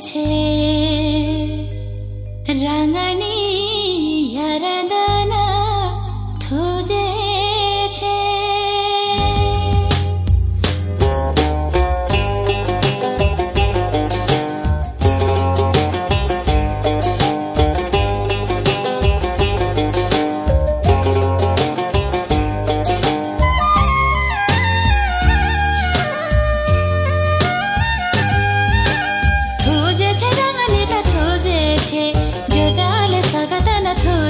情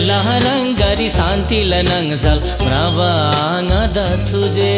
हिमला रंगरी शान्ति आंगा तुझे